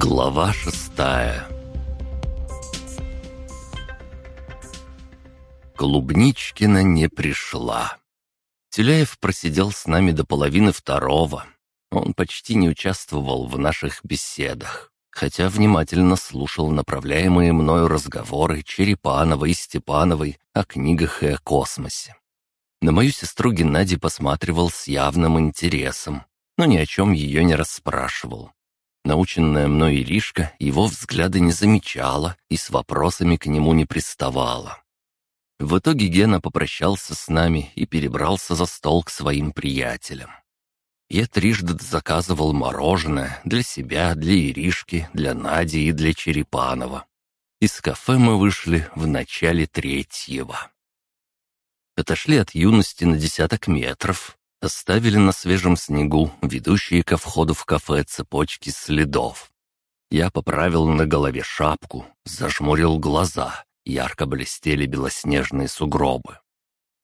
Глава шестая Клубничкина не пришла. Теляев просидел с нами до половины второго. Он почти не участвовал в наших беседах, хотя внимательно слушал направляемые мною разговоры Черепановой и Степановой о книгах и о космосе. На мою сестру Геннадий посматривал с явным интересом, но ни о чем ее не расспрашивал. Наученная мной Иришка его взгляды не замечала и с вопросами к нему не приставала. В итоге Гена попрощался с нами и перебрался за стол к своим приятелям. Я трижды заказывал мороженое для себя, для Иришки, для Нади и для Черепанова. Из кафе мы вышли в начале третьего. Отошли от юности на десяток метров, Оставили на свежем снегу ведущие ко входу в кафе цепочки следов. Я поправил на голове шапку, зажмурил глаза, ярко блестели белоснежные сугробы.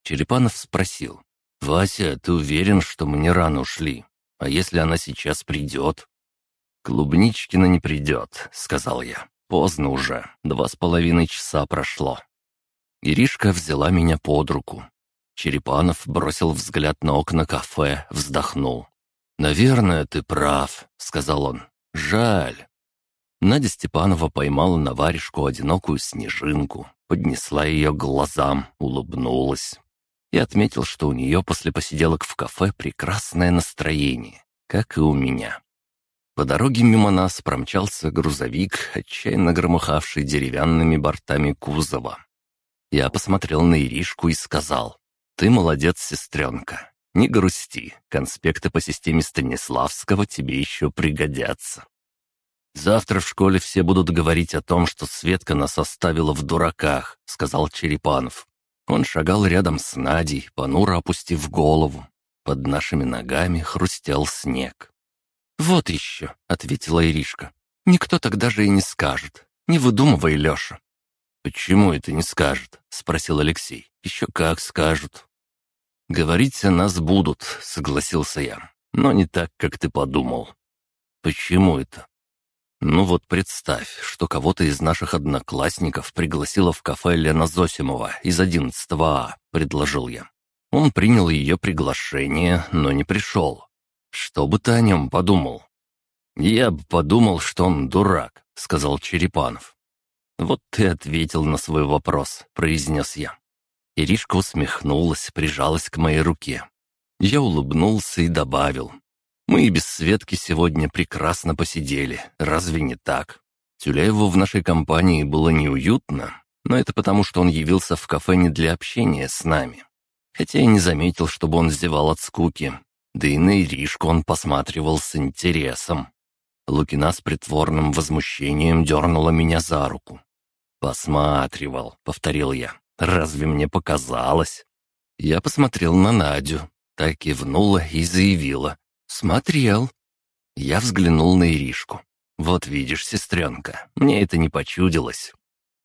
Черепанов спросил, «Вася, ты уверен, что мы не рано ушли? А если она сейчас придет?» «Клубничкина не придет», — сказал я. «Поздно уже, два с половиной часа прошло». Иришка взяла меня под руку, Черепанов бросил взгляд на окна кафе, вздохнул. «Наверное, ты прав», — сказал он. «Жаль». Надя Степанова поймала на варежку одинокую снежинку, поднесла ее к глазам, улыбнулась. И отметил, что у нее после посиделок в кафе прекрасное настроение, как и у меня. По дороге мимо нас промчался грузовик, отчаянно громыхавший деревянными бортами кузова. Я посмотрел на Иришку и сказал, «Ты молодец, сестренка. Не грусти, конспекты по системе Станиславского тебе еще пригодятся». «Завтра в школе все будут говорить о том, что Светка нас оставила в дураках», — сказал Черепанов. Он шагал рядом с Надей, понуро опустив голову. Под нашими ногами хрустел снег. «Вот еще», — ответила Иришка. «Никто тогда же и не скажет. Не выдумывай, Леша. «Почему это не скажет?» — спросил Алексей. «Еще как скажут». «Говорить о нас будут», — согласился я. «Но не так, как ты подумал». «Почему это?» «Ну вот представь, что кого-то из наших одноклассников пригласила в кафе Лена Зосимова из 11 А», — предложил я. Он принял ее приглашение, но не пришел. Что бы ты о нем подумал?» «Я бы подумал, что он дурак», — сказал Черепанов. «Вот ты ответил на свой вопрос», — произнес я. Иришка усмехнулась, прижалась к моей руке. Я улыбнулся и добавил. «Мы и без Светки сегодня прекрасно посидели, разве не так? Тюляеву в нашей компании было неуютно, но это потому, что он явился в кафе не для общения с нами. Хотя я не заметил, чтобы он зевал от скуки, да и на Иришку он посматривал с интересом. Лукина с притворным возмущением дернула меня за руку. «Посматривал», — повторил я. «Разве мне показалось?» Я посмотрел на Надю, так кивнула и заявила. «Смотрел». Я взглянул на Иришку. «Вот видишь, сестренка, мне это не почудилось».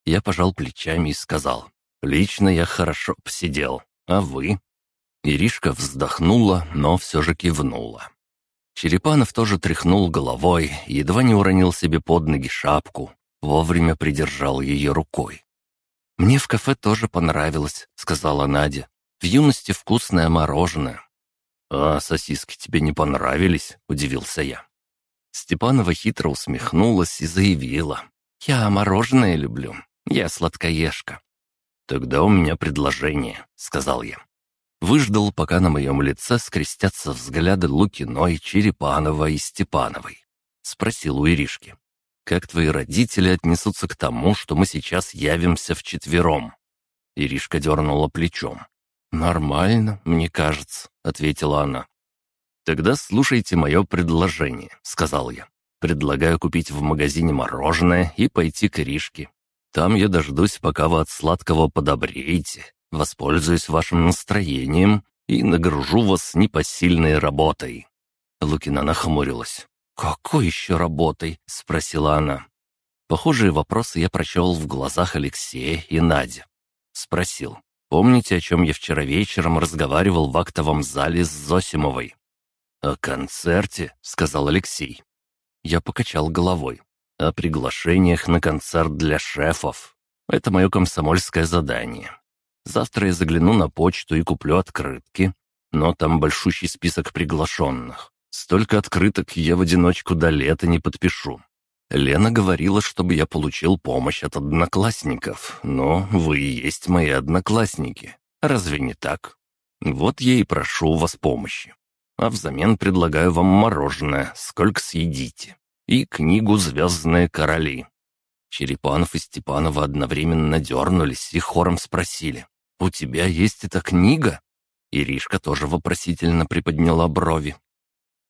Я пожал плечами и сказал. «Лично я хорошо посидел. А вы?» Иришка вздохнула, но все же кивнула. Черепанов тоже тряхнул головой, едва не уронил себе под ноги шапку, Вовремя придержал ее рукой. «Мне в кафе тоже понравилось», — сказала Надя. «В юности вкусное мороженое». «А сосиски тебе не понравились?» — удивился я. Степанова хитро усмехнулась и заявила. «Я мороженое люблю. Я сладкоежка». «Тогда у меня предложение», — сказал я. Выждал, пока на моем лице скрестятся взгляды Лукиной, Черепанова и Степановой. Спросил у Иришки. Как твои родители отнесутся к тому, что мы сейчас явимся вчетвером?» Иришка дернула плечом. «Нормально, мне кажется», — ответила она. «Тогда слушайте мое предложение», — сказал я. «Предлагаю купить в магазине мороженое и пойти к Иришке. Там я дождусь, пока вы от сладкого подобреете, воспользуюсь вашим настроением и нагружу вас непосильной работой». Лукина нахмурилась. «Какой еще работой?» — спросила она. Похожие вопросы я прочел в глазах Алексея и Нади. Спросил. «Помните, о чем я вчера вечером разговаривал в актовом зале с Зосимовой?» «О концерте», — сказал Алексей. Я покачал головой. о приглашениях на концерт для шефов. Это мое комсомольское задание. Завтра я загляну на почту и куплю открытки, но там большущий список приглашенных. Столько открыток я в одиночку до лета не подпишу. Лена говорила, чтобы я получил помощь от одноклассников, но вы и есть мои одноклассники. Разве не так? Вот я и прошу у вас помощи. А взамен предлагаю вам мороженое, сколько съедите. И книгу «Звездные короли». Черепанов и Степанова одновременно дернулись и хором спросили. «У тебя есть эта книга?» Иришка тоже вопросительно приподняла брови.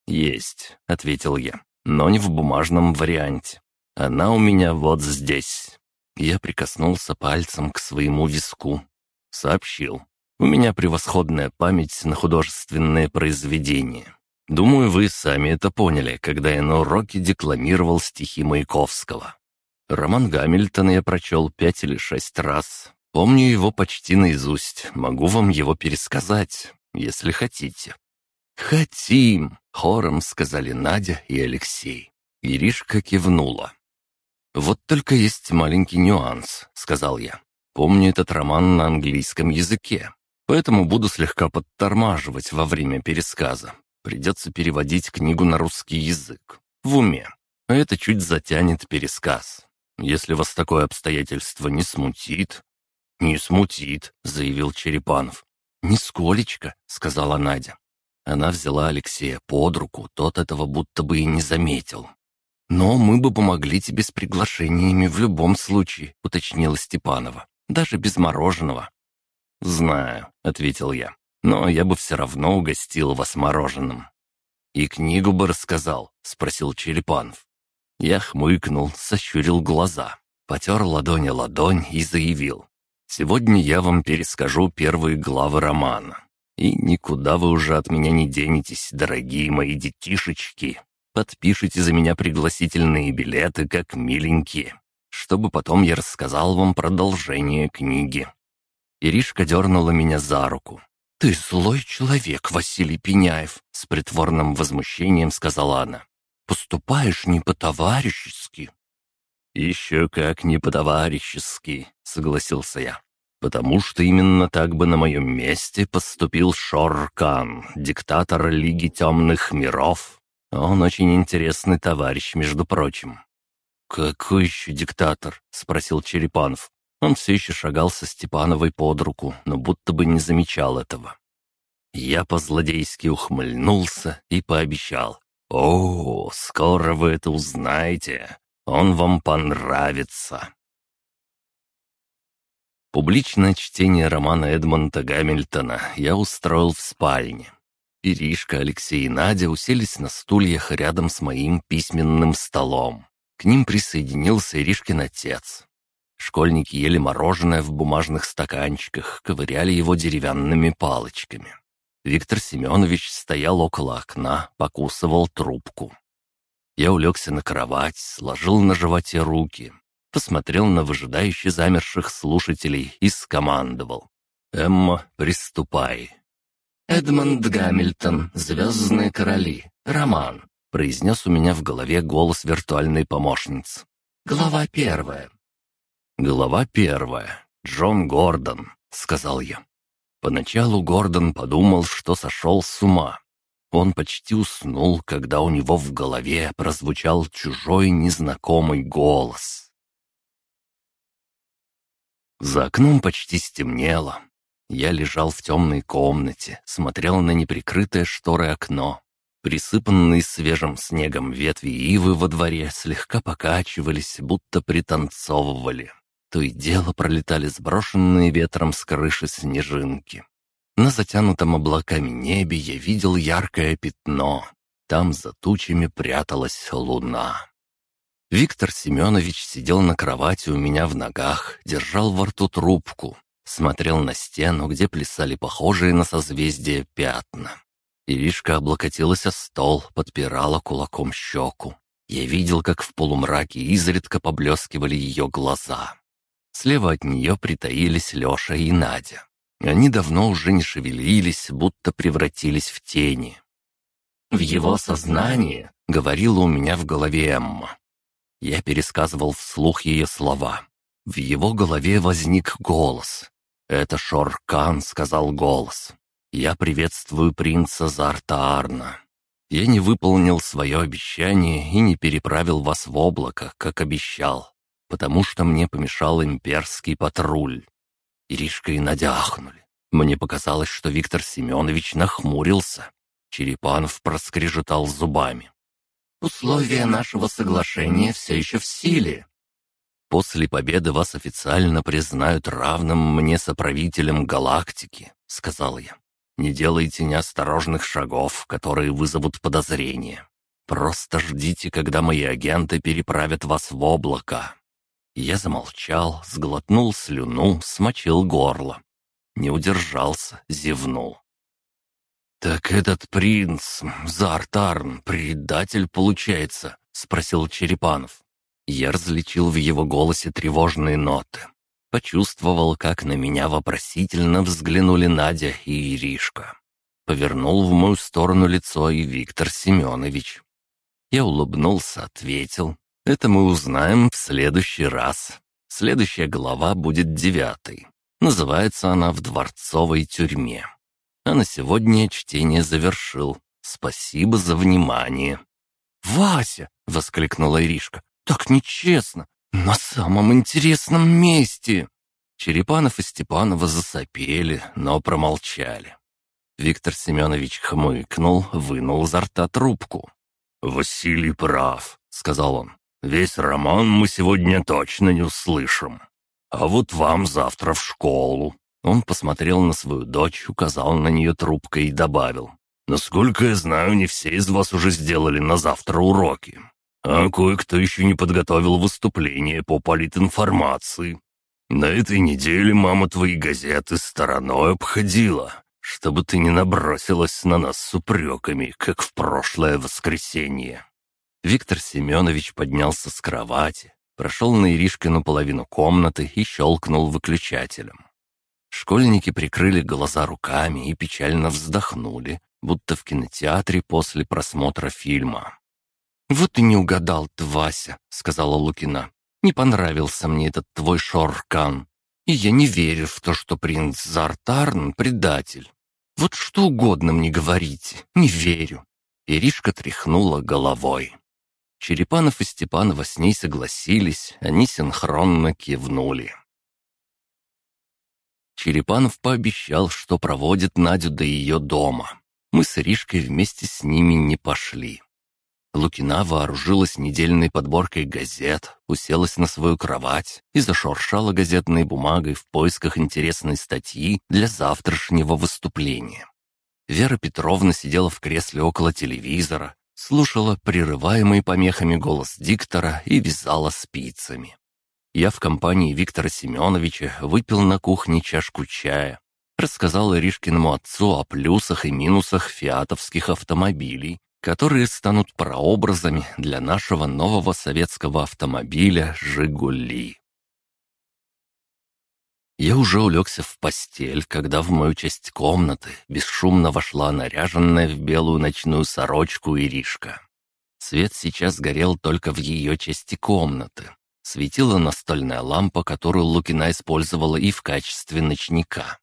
«Есть», — ответил я, — «но не в бумажном варианте. Она у меня вот здесь». Я прикоснулся пальцем к своему виску. Сообщил. «У меня превосходная память на художественные произведения. Думаю, вы сами это поняли, когда я на уроке декламировал стихи Маяковского. Роман Гамильтона я прочел пять или шесть раз. Помню его почти наизусть, могу вам его пересказать, если хотите». «Хотим!» — хором сказали Надя и Алексей. Иришка кивнула. «Вот только есть маленький нюанс», — сказал я. «Помню этот роман на английском языке, поэтому буду слегка подтормаживать во время пересказа. Придется переводить книгу на русский язык. В уме. А это чуть затянет пересказ. Если вас такое обстоятельство не смутит...» «Не смутит», — заявил Черепанов. «Нисколечко», — сказала Надя. Она взяла Алексея под руку, тот этого будто бы и не заметил. «Но мы бы помогли тебе с приглашениями в любом случае», — уточнила Степанова. «Даже без мороженого». «Знаю», — ответил я. «Но я бы все равно угостил вас мороженым». «И книгу бы рассказал?» — спросил Черепанов. Я хмыкнул, сощурил глаза, потер ладони ладонь и заявил. «Сегодня я вам перескажу первые главы романа. И никуда вы уже от меня не денетесь, дорогие мои детишечки. Подпишите за меня пригласительные билеты, как миленькие, чтобы потом я рассказал вам продолжение книги». Иришка дернула меня за руку. «Ты злой человек, Василий Пеняев», — с притворным возмущением сказала она. «Поступаешь не по-товарищески». «Еще как не по-товарищески», — согласился я потому что именно так бы на моем месте поступил Шоркан, диктатор Лиги Темных Миров. Он очень интересный товарищ, между прочим». «Какой еще диктатор?» — спросил Черепанов. Он все еще шагал со Степановой под руку, но будто бы не замечал этого. Я по-злодейски ухмыльнулся и пообещал. «О, скоро вы это узнаете. Он вам понравится». Публичное чтение романа Эдмонта Гамильтона я устроил в спальне. Иришка, Алексей и Надя уселись на стульях рядом с моим письменным столом. К ним присоединился Иришкин отец. Школьники ели мороженое в бумажных стаканчиках, ковыряли его деревянными палочками. Виктор Семенович стоял около окна, покусывал трубку. Я улегся на кровать, сложил на животе руки, посмотрел на выжидающих замерших слушателей и скомандовал. «Эмма, приступай». «Эдмонд Гамильтон, «Звездные короли», роман», — произнес у меня в голове голос виртуальной помощницы. «Глава первая». «Глава первая. Джон Гордон», — сказал я. Поначалу Гордон подумал, что сошел с ума. Он почти уснул, когда у него в голове прозвучал чужой незнакомый голос. За окном почти стемнело. Я лежал в темной комнате, смотрел на неприкрытое шторы окно. Присыпанные свежим снегом ветви ивы во дворе слегка покачивались, будто пританцовывали. То и дело пролетали сброшенные ветром с крыши снежинки. На затянутом облаками небе я видел яркое пятно. Там за тучами пряталась луна. Виктор Семенович сидел на кровати у меня в ногах, держал во рту трубку, смотрел на стену, где плясали похожие на созвездие пятна. Иришка облокотилась о стол, подпирала кулаком щеку. Я видел, как в полумраке изредка поблескивали ее глаза. Слева от нее притаились Леша и Надя. Они давно уже не шевелились, будто превратились в тени. «В его сознании», — говорила у меня в голове Эмма, Я пересказывал вслух ее слова. В его голове возник голос. «Это Шоркан», — сказал голос. «Я приветствую принца Зартаарна. Я не выполнил свое обещание и не переправил вас в облако, как обещал, потому что мне помешал имперский патруль». Иришка и Надя ахнули. Мне показалось, что Виктор Семенович нахмурился. Черепанов проскрежетал зубами. «Условия нашего соглашения все еще в силе. После победы вас официально признают равным мне соправителем галактики», — сказал я. Не делайте неосторожных шагов, которые вызовут подозрения. Просто ждите, когда мои агенты переправят вас в облако». Я замолчал, сглотнул слюну, смочил горло. Не удержался, зевнул. «Так этот принц, Зартарн, предатель получается?» — спросил Черепанов. Я различил в его голосе тревожные ноты. Почувствовал, как на меня вопросительно взглянули Надя и Иришка. Повернул в мою сторону лицо и Виктор Семенович. Я улыбнулся, ответил. «Это мы узнаем в следующий раз. Следующая глава будет девятой. Называется она «В дворцовой тюрьме». А на сегодня чтение завершил. Спасибо за внимание. «Вася!» — воскликнула Иришка. «Так нечестно! «На самом интересном месте!» Черепанов и Степанова засопели, но промолчали. Виктор Семенович хмыкнул, вынул изо рта трубку. «Василий прав», — сказал он. «Весь роман мы сегодня точно не услышим. А вот вам завтра в школу». Он посмотрел на свою дочь, указал на нее трубкой и добавил. «Насколько я знаю, не все из вас уже сделали на завтра уроки. А кое-кто еще не подготовил выступление по политинформации. На этой неделе мама твои газеты стороной обходила, чтобы ты не набросилась на нас с упреками, как в прошлое воскресенье». Виктор Семенович поднялся с кровати, прошел на Иришкину половину комнаты и щелкнул выключателем. Школьники прикрыли глаза руками и печально вздохнули, будто в кинотеатре после просмотра фильма. «Вот и не угадал ты, Вася», — сказала Лукина. «Не понравился мне этот твой шоркан. И я не верю в то, что принц Зартарн — предатель. Вот что угодно мне говорите, не верю». Иришка тряхнула головой. Черепанов и Степанова с ней согласились, они синхронно кивнули. Черепанов пообещал, что проводит Надю до ее дома. Мы с Иришкой вместе с ними не пошли. Лукина вооружилась недельной подборкой газет, уселась на свою кровать и зашуршала газетной бумагой в поисках интересной статьи для завтрашнего выступления. Вера Петровна сидела в кресле около телевизора, слушала прерываемый помехами голос диктора и вязала спицами. Я в компании Виктора Семеновича выпил на кухне чашку чая, рассказал Иришкиному отцу о плюсах и минусах фиатовских автомобилей которые станут прообразами для нашего нового советского автомобиля «Жигули». Я уже улегся в постель, когда в мою часть комнаты бесшумно вошла наряженная в белую ночную сорочку Иришка. Свет сейчас горел только в ее части комнаты. Светила настольная лампа, которую Лукина использовала и в качестве ночника.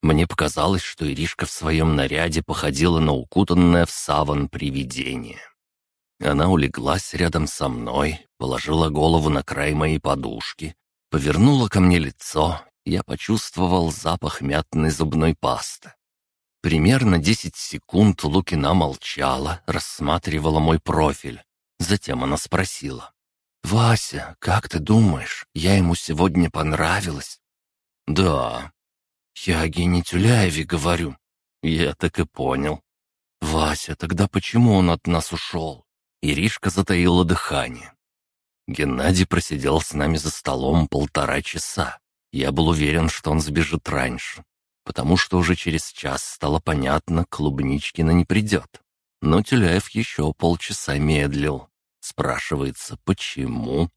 Мне показалось, что Иришка в своем наряде походила на укутанное в саван привидение. Она улеглась рядом со мной, положила голову на край моей подушки, повернула ко мне лицо, я почувствовал запах мятной зубной пасты. Примерно десять секунд Лукина молчала, рассматривала мой профиль. Затем она спросила. «Вася, как ты думаешь, я ему сегодня понравилась?» «Да», «Я о Гене Тюляеве говорю». «Я так и понял». «Вася, тогда почему он от нас ушел?» Иришка затаила дыхание. Геннадий просидел с нами за столом полтора часа. Я был уверен, что он сбежит раньше, потому что уже через час стало понятно, Клубничкина не придет. Но Тюляев еще полчаса медлил. Спрашивается, почему?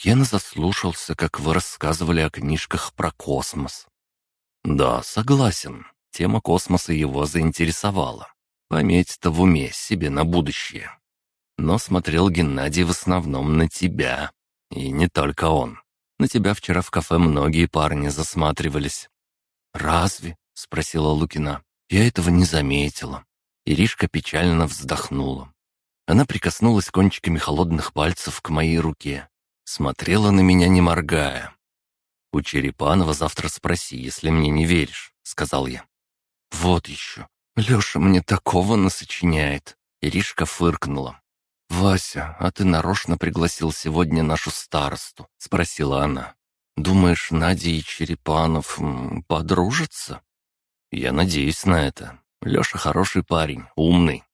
Ген заслушался, как вы рассказывали о книжках про космос. Да, согласен. Тема космоса его заинтересовала. Пометь-то в уме себе на будущее. Но смотрел Геннадий в основном на тебя. И не только он. На тебя вчера в кафе многие парни засматривались». «Разве?» — спросила Лукина. «Я этого не заметила». Иришка печально вздохнула. Она прикоснулась кончиками холодных пальцев к моей руке. Смотрела на меня, не моргая. «У Черепанова завтра спроси, если мне не веришь», — сказал я. «Вот еще. Леша мне такого насочиняет». Иришка фыркнула. «Вася, а ты нарочно пригласил сегодня нашу старосту?» — спросила она. «Думаешь, Надя и Черепанов подружатся?» «Я надеюсь на это. Леша хороший парень, умный».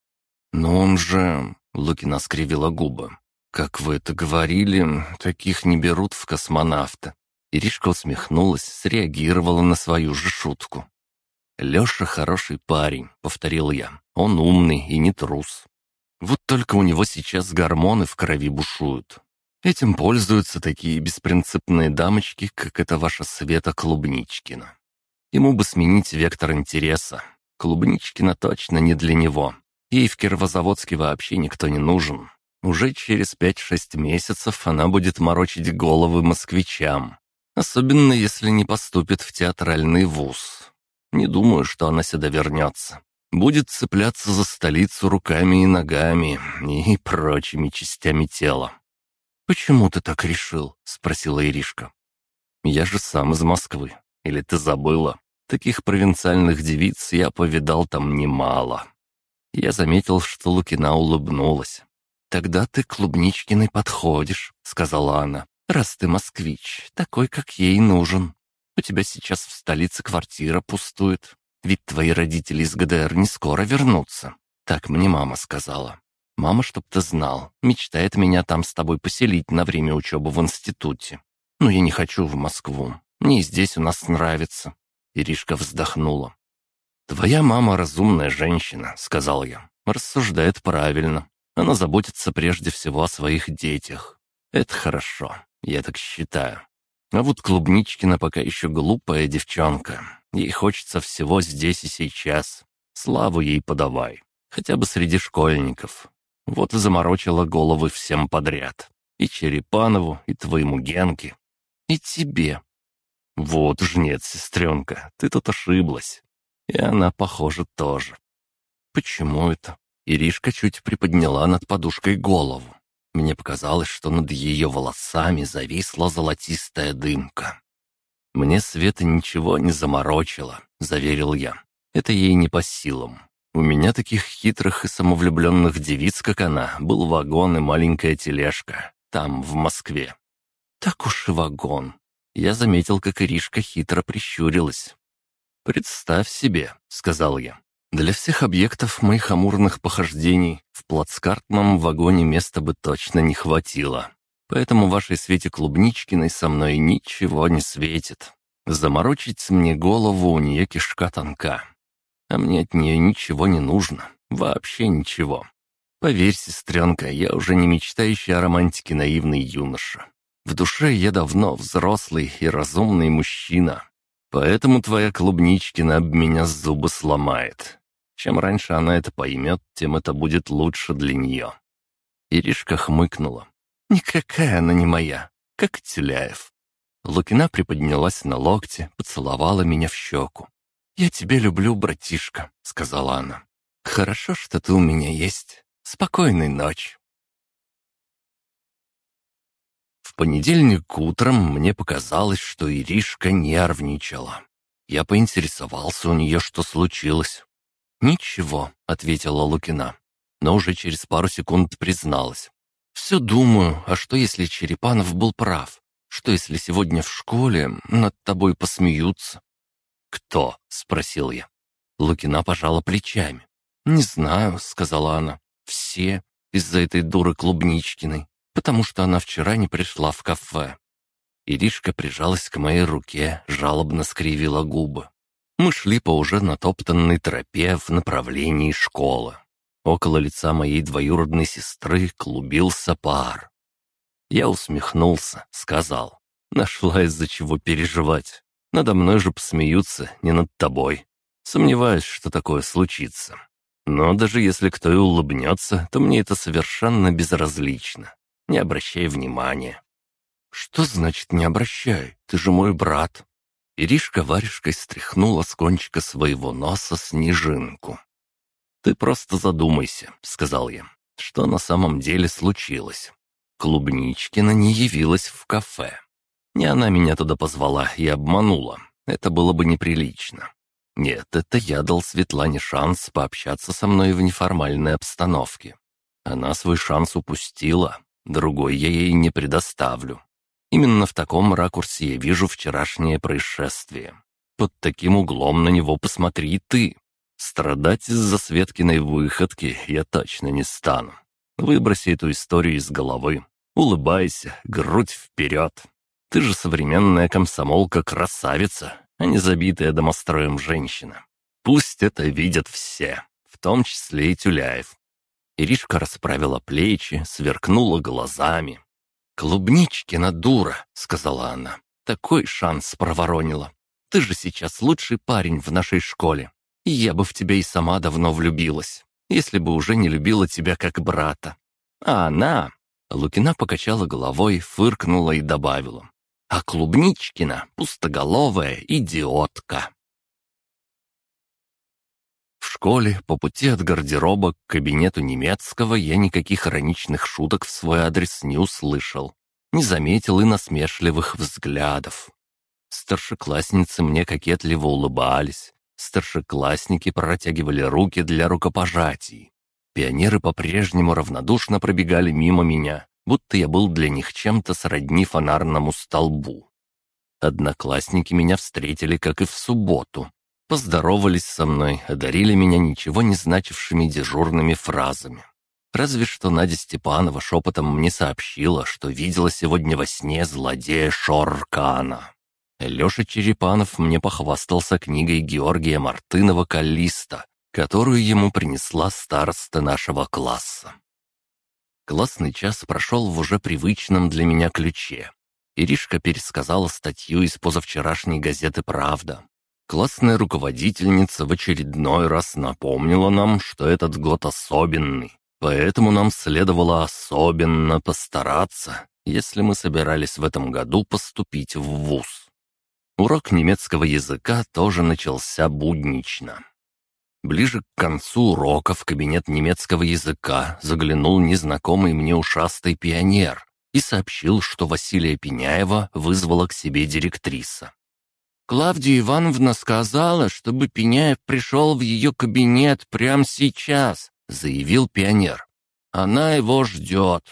«Но он же...» — Лукина скривила губы. «Как вы это говорили, таких не берут в космонавты». Иришка усмехнулась, среагировала на свою же шутку. «Леша хороший парень», — повторил я. «Он умный и не трус. Вот только у него сейчас гормоны в крови бушуют. Этим пользуются такие беспринципные дамочки, как эта ваша Света Клубничкина. Ему бы сменить вектор интереса. Клубничкина точно не для него. Ей в Кировозаводске вообще никто не нужен. Уже через пять-шесть месяцев она будет морочить головы москвичам. Особенно, если не поступит в театральный вуз. Не думаю, что она сюда вернется. Будет цепляться за столицу руками и ногами и прочими частями тела. «Почему ты так решил?» — спросила Иришка. «Я же сам из Москвы. Или ты забыла? Таких провинциальных девиц я повидал там немало». Я заметил, что Лукина улыбнулась. «Тогда ты Клубничкиной подходишь», — сказала она. «Раз ты москвич, такой, как ей нужен. У тебя сейчас в столице квартира пустует. Ведь твои родители из ГДР не скоро вернутся. Так мне мама сказала. Мама, чтоб ты знал, мечтает меня там с тобой поселить на время учебы в институте. Но я не хочу в Москву. Мне здесь у нас нравится». Иришка вздохнула. «Твоя мама разумная женщина», — сказал я. «Рассуждает правильно. Она заботится прежде всего о своих детях. Это хорошо, я так считаю. А вот Клубничкина пока еще глупая девчонка. Ей хочется всего здесь и сейчас. Славу ей подавай. Хотя бы среди школьников. Вот и заморочила головы всем подряд. И Черепанову, и твоему Генке. И тебе. Вот уж нет, сестренка, ты тут ошиблась. И она, похоже, тоже. Почему это? Иришка чуть приподняла над подушкой голову. Мне показалось, что над ее волосами зависла золотистая дымка. «Мне Света ничего не заморочила», — заверил я. «Это ей не по силам. У меня таких хитрых и самовлюбленных девиц, как она, был вагон и маленькая тележка. Там, в Москве». «Так уж и вагон». Я заметил, как Иришка хитро прищурилась. «Представь себе», — сказал я. «Для всех объектов моих амурных похождений в плацкартном вагоне места бы точно не хватило. Поэтому вашей Свете Клубничкиной со мной ничего не светит. Заморочить мне голову у нее кишка тонка. А мне от нее ничего не нужно. Вообще ничего. Поверь, сестренка, я уже не мечтающий о романтике наивный юноша. В душе я давно взрослый и разумный мужчина. Поэтому твоя Клубничкина об меня зубы сломает. Чем раньше она это поймет, тем это будет лучше для нее». Иришка хмыкнула. «Никакая она не моя, как Теляев». Лукина приподнялась на локте, поцеловала меня в щеку. «Я тебя люблю, братишка», — сказала она. «Хорошо, что ты у меня есть. Спокойной ночи». Понедельник утром мне показалось, что Иришка нервничала. Я поинтересовался у нее, что случилось. «Ничего», — ответила Лукина, но уже через пару секунд призналась. Все думаю, а что если Черепанов был прав? Что если сегодня в школе над тобой посмеются?» «Кто?» — спросил я. Лукина пожала плечами. «Не знаю», — сказала она. «Все из-за этой дуры Клубничкиной, потому что она вчера не пришла в кафе». Иришка прижалась к моей руке, жалобно скривила губы. Мы шли по уже натоптанной тропе в направлении школы. Около лица моей двоюродной сестры клубился пар. Я усмехнулся, сказал. Нашла из-за чего переживать. Надо мной же посмеются, не над тобой. Сомневаюсь, что такое случится. Но даже если кто и улыбнется, то мне это совершенно безразлично. Не обращай внимания. «Что значит не обращай? Ты же мой брат!» Иришка варежкой стряхнула с кончика своего носа снежинку. «Ты просто задумайся», — сказал я, — «что на самом деле случилось. Клубничкина не явилась в кафе. Не она меня туда позвала и обманула. Это было бы неприлично. Нет, это я дал Светлане шанс пообщаться со мной в неформальной обстановке. Она свой шанс упустила, другой я ей не предоставлю. Именно в таком ракурсе я вижу вчерашнее происшествие. Под таким углом на него посмотри ты. Страдать из-за Светкиной выходки я точно не стану. Выброси эту историю из головы. Улыбайся, грудь вперед. Ты же современная комсомолка-красавица, а не забитая домостроем женщина. Пусть это видят все, в том числе и Тюляев. Иришка расправила плечи, сверкнула глазами. «Клубничкина дура», — сказала она. «Такой шанс проворонила. Ты же сейчас лучший парень в нашей школе. Я бы в тебя и сама давно влюбилась, если бы уже не любила тебя как брата. А она...» Лукина покачала головой, фыркнула и добавила. «А Клубничкина — пустоголовая идиотка». Школе по пути от гардероба к кабинету немецкого я никаких ироничных шуток в свой адрес не услышал. Не заметил и насмешливых взглядов. Старшеклассницы мне кокетливо улыбались. Старшеклассники протягивали руки для рукопожатий. Пионеры по-прежнему равнодушно пробегали мимо меня, будто я был для них чем-то сродни фонарному столбу. Одноклассники меня встретили, как и в субботу, Поздоровались со мной, одарили меня ничего не значившими дежурными фразами. Разве что Надя Степанова шепотом мне сообщила, что видела сегодня во сне злодея Шоркана. Леша Черепанов мне похвастался книгой Георгия Мартынова «Каллиста», которую ему принесла староста нашего класса. Классный час прошел в уже привычном для меня ключе. Иришка пересказала статью из позавчерашней газеты «Правда». Классная руководительница в очередной раз напомнила нам, что этот год особенный, поэтому нам следовало особенно постараться, если мы собирались в этом году поступить в ВУЗ. Урок немецкого языка тоже начался буднично. Ближе к концу урока в кабинет немецкого языка заглянул незнакомый мне ушастый пионер и сообщил, что Василия Пеняева вызвала к себе директриса. Клавдия Ивановна сказала, чтобы Пеняев пришел в ее кабинет прямо сейчас», — заявил пионер. «Она его ждет».